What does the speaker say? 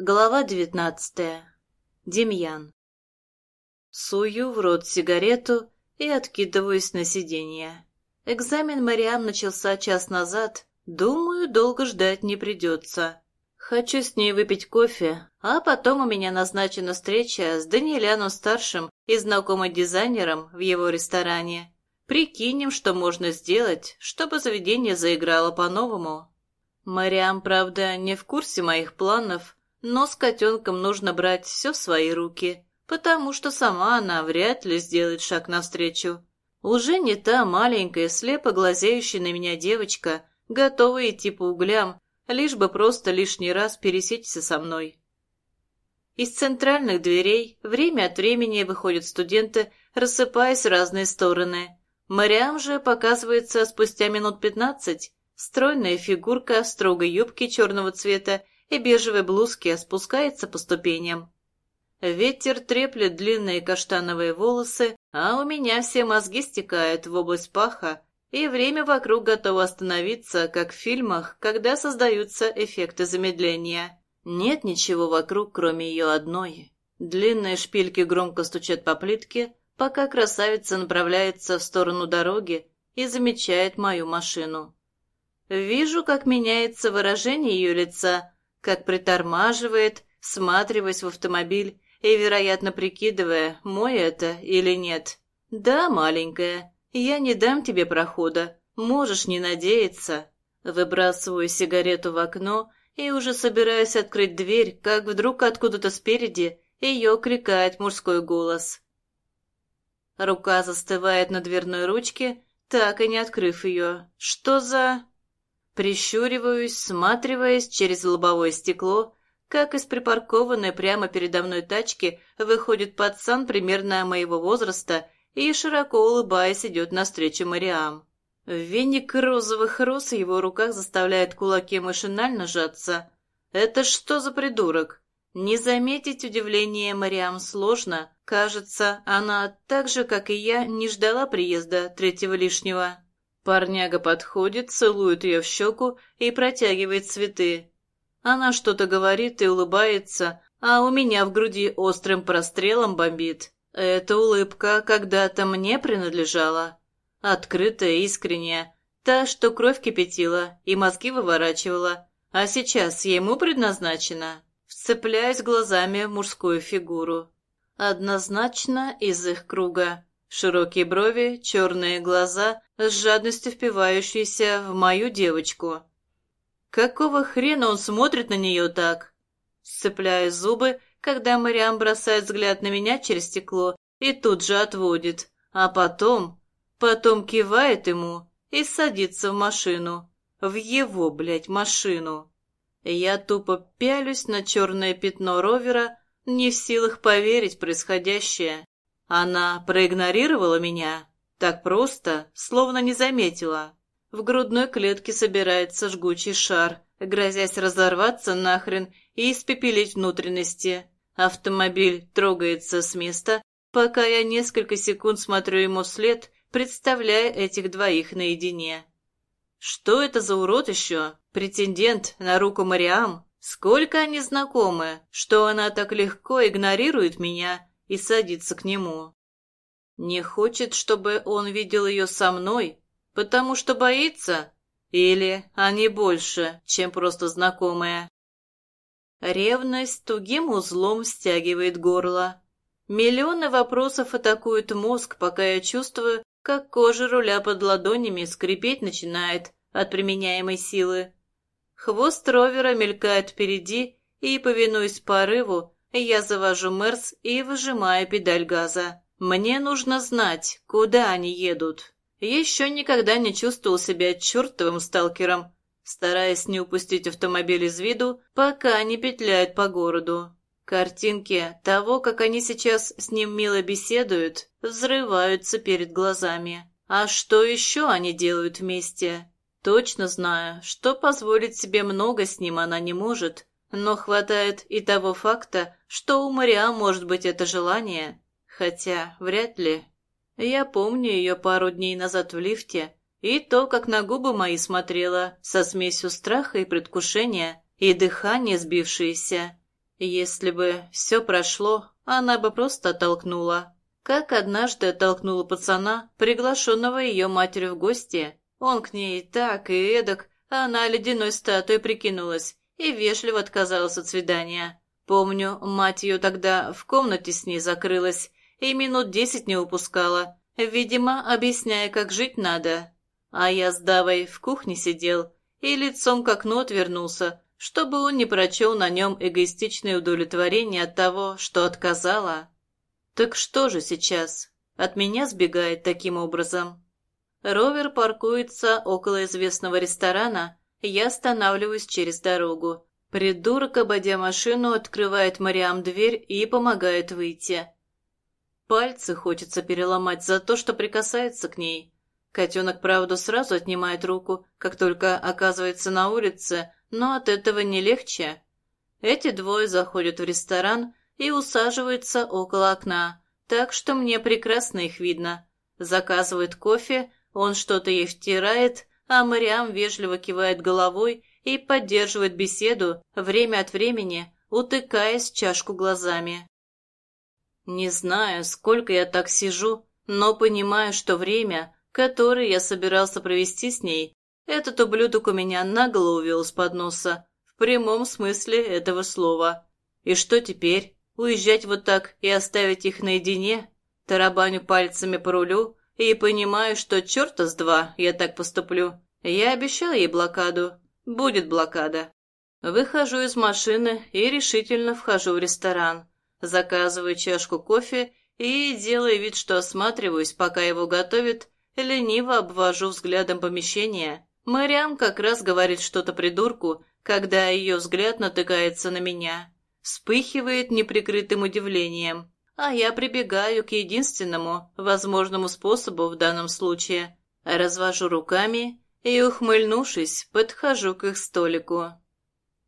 Глава девятнадцатая. Демьян. Сую в рот сигарету и откидываюсь на сиденье. Экзамен Мариам начался час назад. Думаю, долго ждать не придется. Хочу с ней выпить кофе, а потом у меня назначена встреча с Даниэляном-старшим и знакомым дизайнером в его ресторане. Прикинем, что можно сделать, чтобы заведение заиграло по-новому. Мариам, правда, не в курсе моих планов, но с котенком нужно брать все в свои руки, потому что сама она вряд ли сделает шаг навстречу. Уже не та маленькая, слепо глазеющая на меня девочка, готовая идти по углям, лишь бы просто лишний раз пересечься со мной. Из центральных дверей время от времени выходят студенты, рассыпаясь в разные стороны. Мариам же показывается спустя минут пятнадцать, стройная фигурка в строгой юбке черного цвета и бежевой блузке спускается по ступеням. Ветер треплет длинные каштановые волосы, а у меня все мозги стекают в область паха, и время вокруг готово остановиться, как в фильмах, когда создаются эффекты замедления. Нет ничего вокруг, кроме ее одной. Длинные шпильки громко стучат по плитке, пока красавица направляется в сторону дороги и замечает мою машину. Вижу, как меняется выражение ее лица, как притормаживает, всматриваясь в автомобиль и, вероятно, прикидывая, мой это или нет. «Да, маленькая, я не дам тебе прохода, можешь не надеяться». Выбрасываю сигарету в окно и уже собираюсь открыть дверь, как вдруг откуда-то спереди ее крикает мужской голос. Рука застывает на дверной ручке, так и не открыв ее. «Что за...» Прищуриваюсь, всматриваясь через лобовое стекло, как из припаркованной прямо передо мной тачки выходит пацан примерно моего возраста и, широко улыбаясь, идет навстречу Мариам. Веник розовых роз в его руках заставляет кулаки машинально сжаться. Это что за придурок? Не заметить удивление Мариам сложно. Кажется, она так же, как и я, не ждала приезда третьего лишнего. Парняга подходит, целует ее в щеку и протягивает цветы. Она что-то говорит и улыбается, а у меня в груди острым прострелом бомбит. Эта улыбка когда-то мне принадлежала. Открытая, искренняя, та, что кровь кипятила и мозги выворачивала, а сейчас ему предназначена. Вцепляюсь глазами в мужскую фигуру. Однозначно из их круга. Широкие брови, черные глаза, с жадностью впивающиеся в мою девочку. Какого хрена он смотрит на нее так? Сцепляю зубы, когда Мариам бросает взгляд на меня через стекло и тут же отводит, а потом... Потом кивает ему и садится в машину. В его, блядь, машину. Я тупо пялюсь на черное пятно ровера, не в силах поверить происходящее. Она проигнорировала меня? Так просто, словно не заметила. В грудной клетке собирается жгучий шар, грозясь разорваться нахрен и испепелить внутренности. Автомобиль трогается с места, пока я несколько секунд смотрю ему вслед, представляя этих двоих наедине. Что это за урод еще? Претендент на руку Мариам? Сколько они знакомы, что она так легко игнорирует меня и садится к нему. Не хочет, чтобы он видел ее со мной, потому что боится? Или они больше, чем просто знакомые? Ревность тугим узлом стягивает горло. Миллионы вопросов атакуют мозг, пока я чувствую, как кожа руля под ладонями скрипеть начинает от применяемой силы. Хвост ровера мелькает впереди, и, повинуясь порыву, я завожу Мерс и выжимаю педаль газа. Мне нужно знать, куда они едут. Еще никогда не чувствовал себя чертовым сталкером, стараясь не упустить автомобиль из виду, пока они петляют по городу. Картинки того, как они сейчас с ним мило беседуют, взрываются перед глазами. А что еще они делают вместе? Точно знаю, что позволить себе много с ним она не может, но хватает и того факта, что у Мариам может быть это желание, хотя вряд ли. Я помню ее пару дней назад в лифте, и то, как на губы мои смотрела, со смесью страха и предвкушения, и дыхание сбившееся. Если бы все прошло, она бы просто оттолкнула. Как однажды оттолкнула пацана, приглашенного ее матерью в гости. Он к ней так и эдак, а она ледяной статуей прикинулась и вежливо отказалась от свидания. Помню, мать ее тогда в комнате с ней закрылась и минут десять не упускала, видимо, объясняя, как жить надо. А я с Давой в кухне сидел и лицом к окну отвернулся, чтобы он не прочел на нем эгоистичное удовлетворение от того, что отказала. Так что же сейчас? От меня сбегает таким образом. Ровер паркуется около известного ресторана, я останавливаюсь через дорогу. Придурок, ободя машину, открывает Мариам дверь и помогает выйти. Пальцы хочется переломать за то, что прикасается к ней. Котенок, правда, сразу отнимает руку, как только оказывается на улице, но от этого не легче. Эти двое заходят в ресторан и усаживаются около окна, так что мне прекрасно их видно. Заказывают кофе, он что-то ей втирает, а Мариам вежливо кивает головой и поддерживает беседу, время от времени утыкаясь в чашку глазами. Не знаю, сколько я так сижу, но понимаю, что время, которое я собирался провести с ней, этот ублюдок у меня нагло увел с подноса, в прямом смысле этого слова. И что теперь? Уезжать вот так и оставить их наедине? Тарабаню пальцами по рулю и понимаю, что черта с два я так поступлю. Я обещал ей блокаду. Будет блокада. Выхожу из машины и решительно вхожу в ресторан. Заказываю чашку кофе и, делая вид, что осматриваюсь, пока его готовят, лениво обвожу взглядом помещение. Мариам как раз говорит что-то придурку, когда ее взгляд натыкается на меня. Вспыхивает неприкрытым удивлением, а я прибегаю к единственному возможному способу в данном случае. Развожу руками и, ухмыльнувшись, подхожу к их столику.